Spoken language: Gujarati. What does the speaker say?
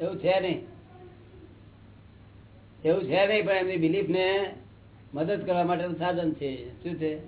એવું છે નહીં. એવું છે નહીં, પણ એમની બિલીફ ને મદદ કરવા માટેનું સાધન છે. શું છે?